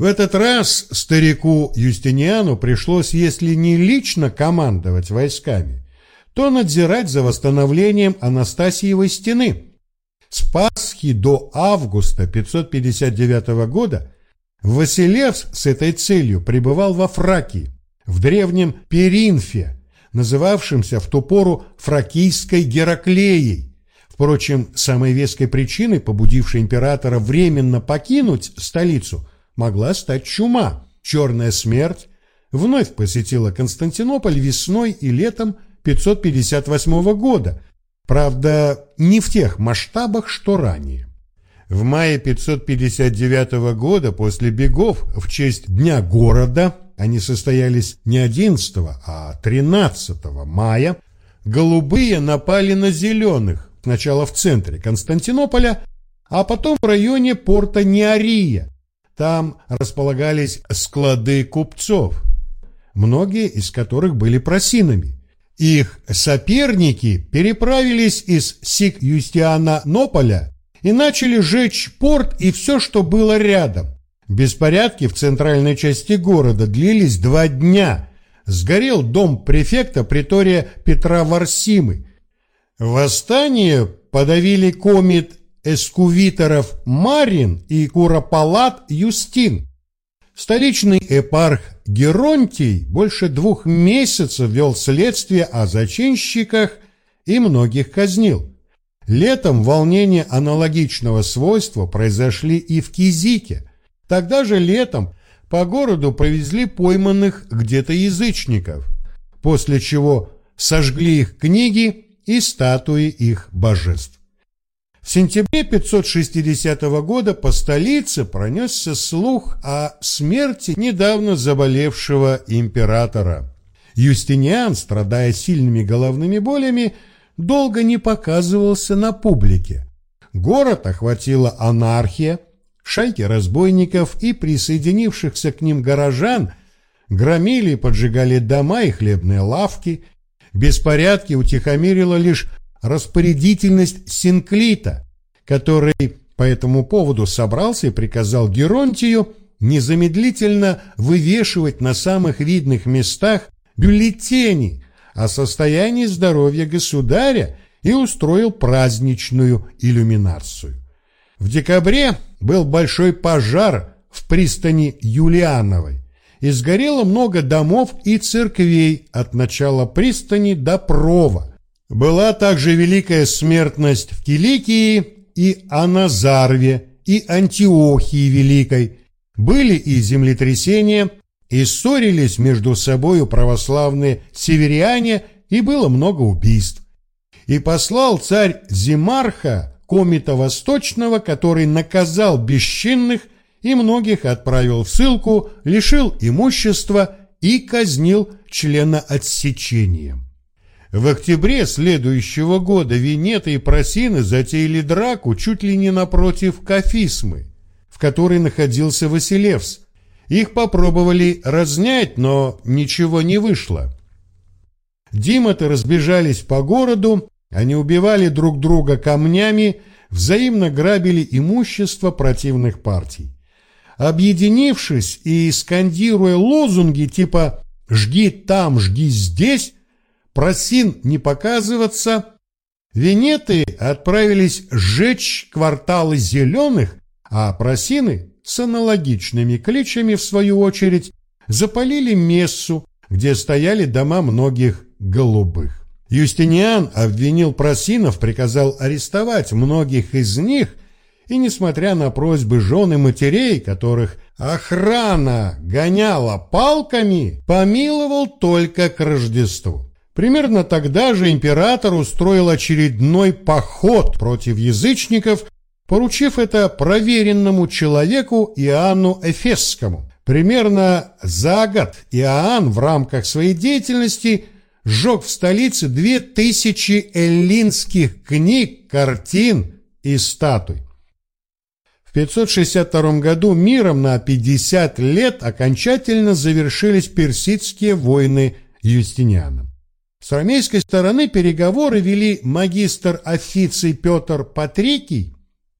В этот раз старику Юстиниану пришлось, если не лично командовать войсками, то надзирать за восстановлением Анастасиевой стены. С Пасхи до августа 559 года Василевс с этой целью пребывал во Фракии, в древнем Перинфе, называвшемся в ту пору Фракийской Гераклеей. Впрочем, самой веской причиной, побудившей императора временно покинуть столицу, могла стать чума. Черная смерть вновь посетила Константинополь весной и летом 558 года, правда, не в тех масштабах, что ранее. В мае 559 года после бегов в честь Дня города, они состоялись не 11, а 13 мая, голубые напали на зеленых, сначала в центре Константинополя, а потом в районе порта Неария, там располагались склады купцов, многие из которых были просинами. Их соперники переправились из Сик-Юстиана-Нополя и начали жечь порт и все, что было рядом. Беспорядки в центральной части города длились два дня. Сгорел дом префекта притория Петра Варсимы. Восстание подавили комит эскувиторов Марин и Куропалат Юстин. Столичный эпарх Геронтий больше двух месяцев вел следствие о зачинщиках и многих казнил. Летом волнения аналогичного свойства произошли и в Кизике. Тогда же летом по городу провезли пойманных где-то язычников, после чего сожгли их книги и статуи их божеств. В сентябре 560 года по столице пронесся слух о смерти недавно заболевшего императора. Юстиниан, страдая сильными головными болями, долго не показывался на публике. Город охватила анархия, шайки разбойников и присоединившихся к ним горожан громили и поджигали дома и хлебные лавки. Беспорядки утихомирила лишь распорядительность Синклита, который по этому поводу собрался и приказал Геронтию незамедлительно вывешивать на самых видных местах бюллетени о состоянии здоровья государя и устроил праздничную иллюминацию. В декабре был большой пожар в пристани Юлиановой, и сгорело много домов и церквей от начала пристани до Прова. Была также великая смертность в Киликии и Аназарве, и Антиохии Великой. Были и землетрясения, и ссорились между собою православные северяне, и было много убийств. И послал царь Зимарха, комита Восточного, который наказал бесчинных и многих отправил в ссылку, лишил имущества и казнил члена отсечением. В октябре следующего года Венеты и Просины затеяли драку чуть ли не напротив Кафисмы, в которой находился Василевс, их попробовали разнять, но ничего не вышло. Димоты разбежались по городу, они убивали друг друга камнями, взаимно грабили имущество противных партий. Объединившись и скандируя лозунги типа «жги там, жги здесь», «просин не показываться», Венеты отправились сжечь кварталы зеленых, а просины с аналогичными кличами, в свою очередь, запалили мессу, где стояли дома многих голубых. Юстиниан обвинил просинов, приказал арестовать многих из них, и, несмотря на просьбы жен и матерей, которых охрана гоняла палками, помиловал только к Рождеству. Примерно тогда же император устроил очередной поход против язычников, поручив это проверенному человеку Иоанну Эфесскому. Примерно за год Иоанн в рамках своей деятельности сжег в столице две тысячи эллинских книг, картин и статуй. В 562 году миром на 50 лет окончательно завершились персидские войны Юстинианом. С ромейской стороны переговоры вели магистр официй Петр Патрикий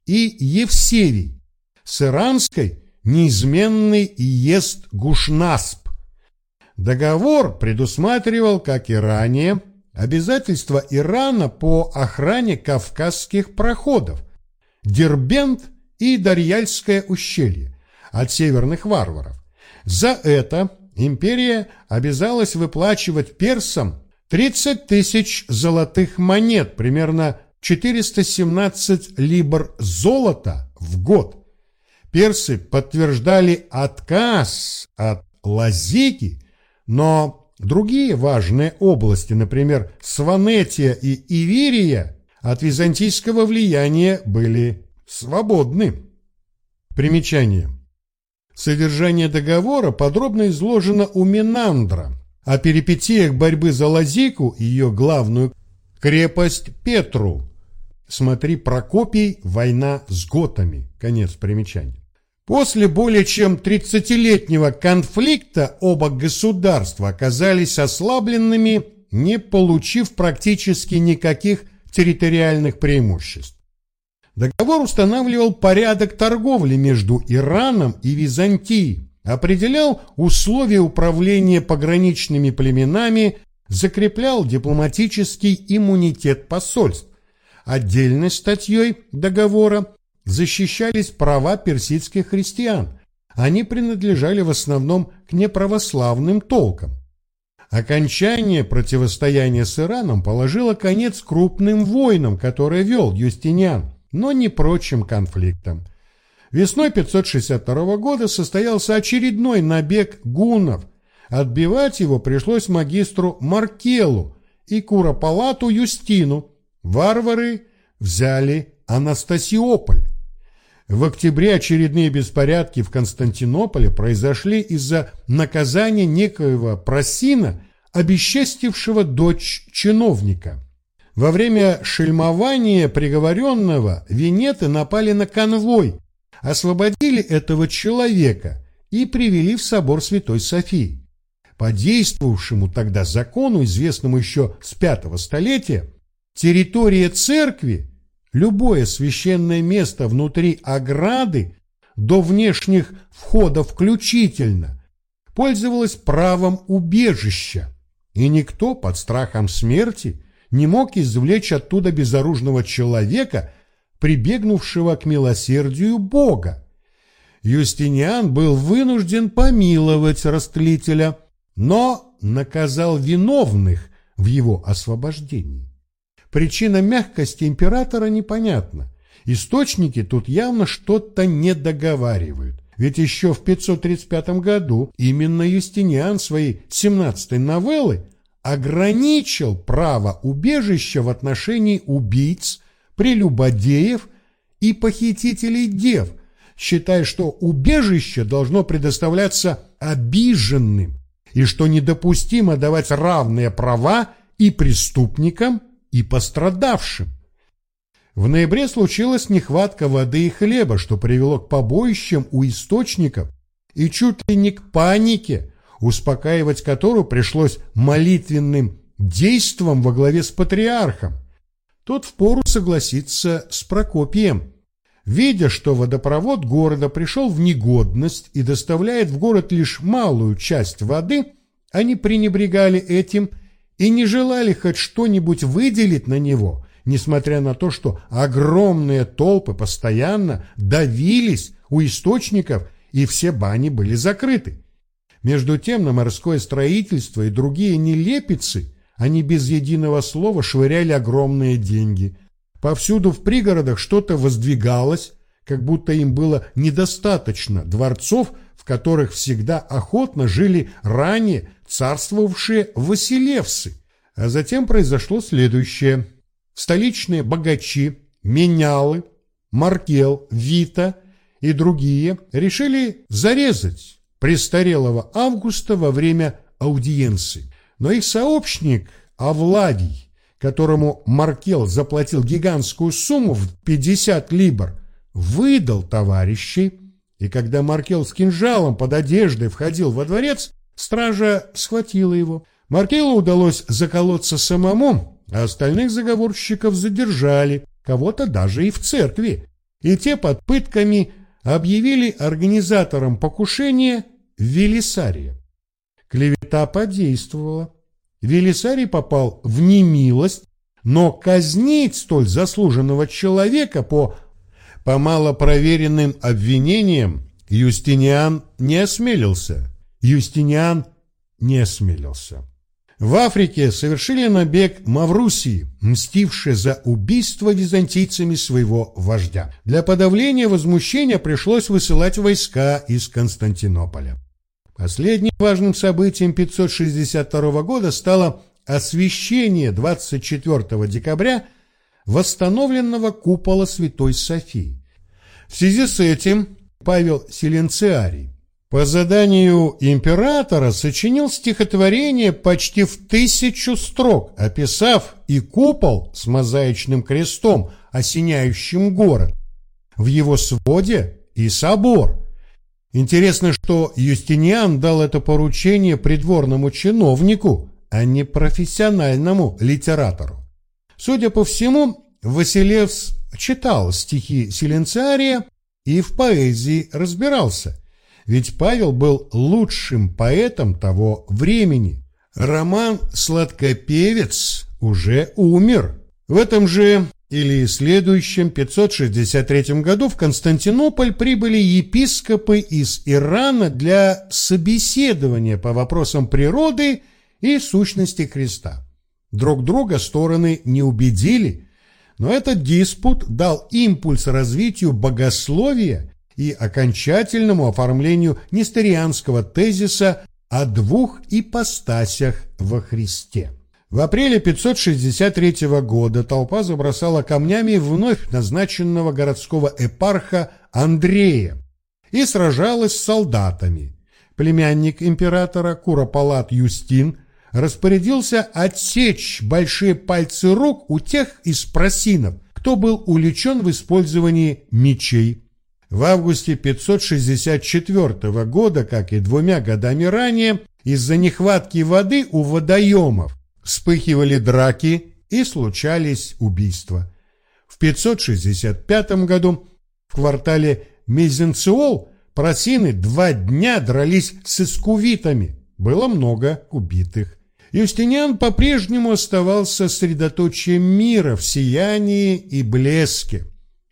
и Евсевий, с иранской неизменный и ест гушнасп. Договор предусматривал, как и ранее, обязательства Ирана по охране кавказских проходов, Дербент и Дарьяльское ущелье от северных варваров. За это империя обязалась выплачивать персам 30 тысяч золотых монет, примерно 417 либр золота в год. Персы подтверждали отказ от Лазики, но другие важные области, например, Сванетия и Иверия, от византийского влияния были свободны. Примечание. Содержание договора подробно изложено у Минандра, о перипетиях борьбы за Лазику и ее главную крепость Петру. Смотри Прокопий «Война с готами». Конец примечания. После более чем 30-летнего конфликта оба государства оказались ослабленными, не получив практически никаких территориальных преимуществ. Договор устанавливал порядок торговли между Ираном и Византией, определял условия управления пограничными племенами, закреплял дипломатический иммунитет посольств. Отдельной статьей договора защищались права персидских христиан. Они принадлежали в основном к неправославным толкам. Окончание противостояния с Ираном положило конец крупным войнам, которые вел Юстиниан, но не прочим конфликтам. Весной 562 года состоялся очередной набег гуннов. Отбивать его пришлось магистру Маркелу и Куропалату Юстину. Варвары взяли Анастасиополь. В октябре очередные беспорядки в Константинополе произошли из-за наказания некоего просина, обесчестившего дочь чиновника. Во время шельмования приговоренного венеты напали на конвой, освободили этого человека и привели в собор Святой Софии. По действовавшему тогда закону, известному еще с пятого столетия, территория церкви Любое священное место внутри ограды, до внешних входов включительно, пользовалось правом убежища, и никто под страхом смерти не мог извлечь оттуда безоружного человека, прибегнувшего к милосердию Бога. Юстиниан был вынужден помиловать растлителя, но наказал виновных в его освобождении. Причина мягкости императора непонятна. Источники тут явно что-то не договаривают. Ведь еще в 535 году именно Юстиниан своей 17-й новеллы ограничил право убежища в отношении убийц, прелюбодеев и похитителей дев, считая, что убежище должно предоставляться обиженным и что недопустимо давать равные права и преступникам, и пострадавшим. В ноябре случилась нехватка воды и хлеба, что привело к побоищам у источников и чуть ли не к панике, успокаивать которую пришлось молитвенным действом во главе с патриархом. Тот впору согласиться с Прокопием. Видя, что водопровод города пришел в негодность и доставляет в город лишь малую часть воды, они пренебрегали этим и не желали хоть что-нибудь выделить на него, несмотря на то, что огромные толпы постоянно давились у источников и все бани были закрыты. Между тем на морское строительство и другие нелепицы они без единого слова швыряли огромные деньги. Повсюду в пригородах что-то воздвигалось, как будто им было недостаточно дворцов, в которых всегда охотно жили ранее царствовавшие Василевсы. А затем произошло следующее. Столичные богачи, менялы, Маркел, Вита и другие решили зарезать престарелого Августа во время аудиенции. Но их сообщник Авладий, которому Маркел заплатил гигантскую сумму в 50 либр, выдал товарищей, и когда Маркел с кинжалом под одеждой входил во дворец, стража схватила его. Маркелу удалось заколоться самому, а остальных заговорщиков задержали, кого-то даже и в церкви. И те под пытками объявили организатором покушения Велисария. Клевета подействовала. Велисарий попал в немилость, но казнить столь заслуженного человека по, по малопроверенным обвинениям Юстиниан не осмелился. Юстиниан не осмелился. В Африке совершили набег Маврусии, мстившие за убийство византийцами своего вождя. Для подавления возмущения пришлось высылать войска из Константинополя. Последним важным событием 562 года стало освящение 24 декабря восстановленного купола Святой Софии. В связи с этим Павел Селенциарий по заданию императора сочинил стихотворение почти в тысячу строк, описав и купол с мозаичным крестом, осеняющим город, в его своде и собор. Интересно, что Юстиниан дал это поручение придворному чиновнику, а не профессиональному литератору. Судя по всему, Василевс читал стихи Селенциария и в поэзии разбирался – ведь Павел был лучшим поэтом того времени. Роман «Сладкопевец» уже умер. В этом же или следующем 563 году в Константинополь прибыли епископы из Ирана для собеседования по вопросам природы и сущности Христа. Друг друга стороны не убедили, но этот диспут дал импульс развитию богословия и окончательному оформлению нестерианского тезиса о двух ипостасях во Христе. В апреле 563 года толпа забросала камнями вновь назначенного городского эпарха Андрея и сражалась с солдатами. Племянник императора Куропалат Юстин распорядился отсечь большие пальцы рук у тех из просинов, кто был увлечен в использовании мечей. В августе 564 года, как и двумя годами ранее, из-за нехватки воды у водоемов вспыхивали драки и случались убийства. В 565 году в квартале Мезенциол просины два дня дрались с искувитами. Было много убитых. Юстиниан по-прежнему оставался средоточием мира в сиянии и блеске.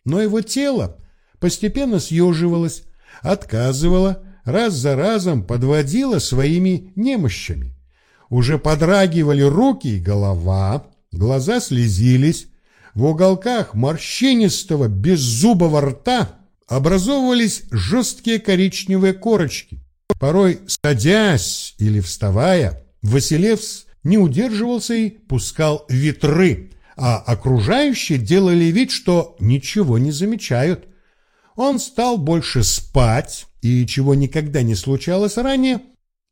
Но его тело постепенно съеживалась, отказывала, раз за разом подводила своими немощами. Уже подрагивали руки и голова, глаза слезились, в уголках морщинистого беззубого рта образовывались жесткие коричневые корочки. Порой, садясь или вставая, Василевс не удерживался и пускал ветры, а окружающие делали вид, что ничего не замечают. Он стал больше спать, и чего никогда не случалось ранее,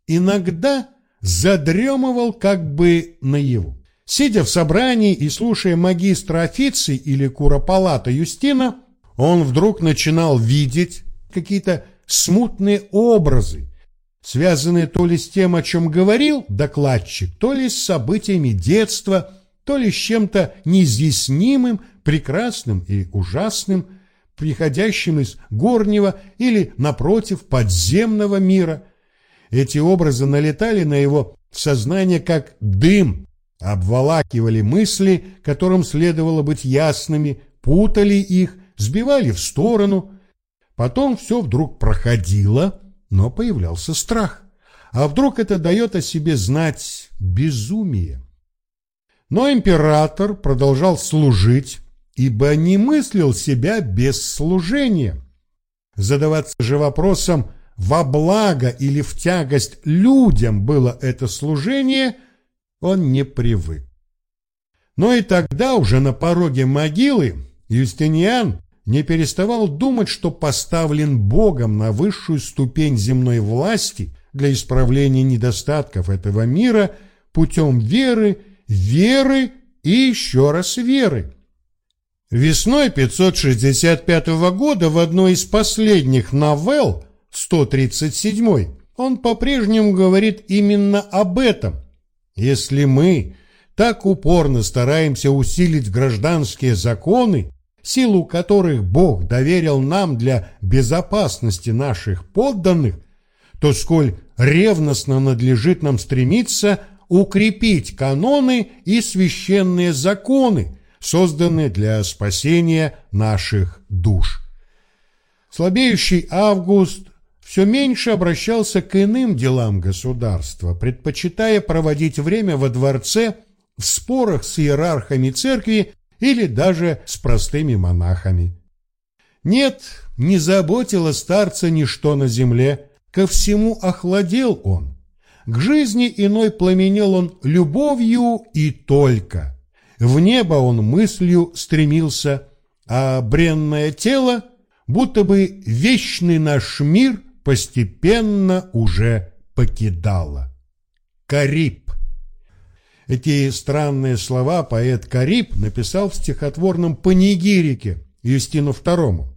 иногда задремывал как бы наяву. Сидя в собрании и слушая магистра официй или куропалата Юстина, он вдруг начинал видеть какие-то смутные образы, связанные то ли с тем, о чем говорил докладчик, то ли с событиями детства, то ли с чем-то неизъяснимым, прекрасным и ужасным, приходящим из горнего или, напротив, подземного мира. Эти образы налетали на его сознание как дым, обволакивали мысли, которым следовало быть ясными, путали их, сбивали в сторону. Потом все вдруг проходило, но появлялся страх. А вдруг это дает о себе знать безумие? Но император продолжал служить, ибо не мыслил себя без служения. Задаваться же вопросом, во благо или в тягость людям было это служение, он не привык. Но и тогда уже на пороге могилы Юстиниан не переставал думать, что поставлен Богом на высшую ступень земной власти для исправления недостатков этого мира путем веры, веры и еще раз веры. Весной 565 года в одной из последних новелл, 137 он по-прежнему говорит именно об этом. Если мы так упорно стараемся усилить гражданские законы, силу которых Бог доверил нам для безопасности наших подданных, то сколь ревностно надлежит нам стремиться укрепить каноны и священные законы, созданные для спасения наших душ. Слабеющий Август все меньше обращался к иным делам государства, предпочитая проводить время во дворце в спорах с иерархами церкви или даже с простыми монахами. Нет, не заботило старца ничто на земле, ко всему охладел он. К жизни иной пламенел он любовью и только. В небо он мыслью стремился, а бренное тело, будто бы вечный наш мир, постепенно уже покидало. Кариб. Эти странные слова поэт Кариб написал в стихотворном панигирике Юстину II.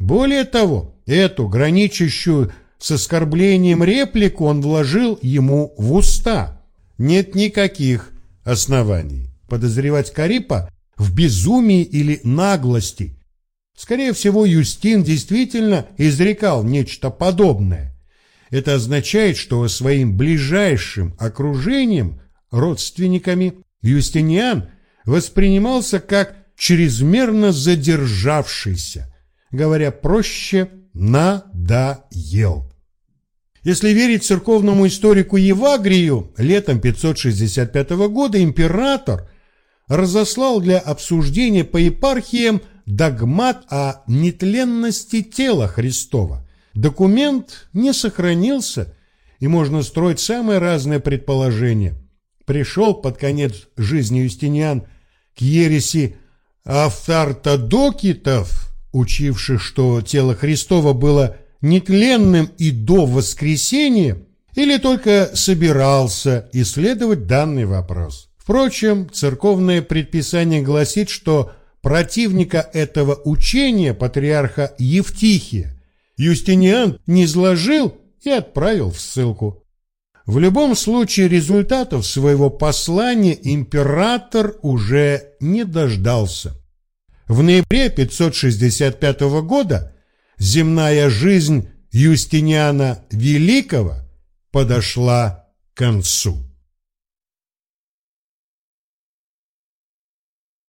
Более того, эту граничащую с оскорблением реплику он вложил ему в уста. Нет никаких оснований подозревать Карипа в безумии или наглости. Скорее всего, Юстин действительно изрекал нечто подобное. Это означает, что своим ближайшим окружением, родственниками, Юстиниан воспринимался как чрезмерно задержавшийся, говоря проще, надоел. Если верить церковному историку Евагрию, летом 565 года император разослал для обсуждения по епархиям догмат о нетленности тела Христова. Документ не сохранился, и можно строить самые разные предположения. Пришел под конец жизни Юстиниан к ереси автартодокитов, учивших, что тело Христова было нетленным и до воскресения, или только собирался исследовать данный вопрос. Впрочем, церковное предписание гласит, что противника этого учения, патриарха Евтихия, Юстиниан не изложил и отправил в ссылку. В любом случае результатов своего послания император уже не дождался. В ноябре 565 года земная жизнь Юстиниана Великого подошла к концу.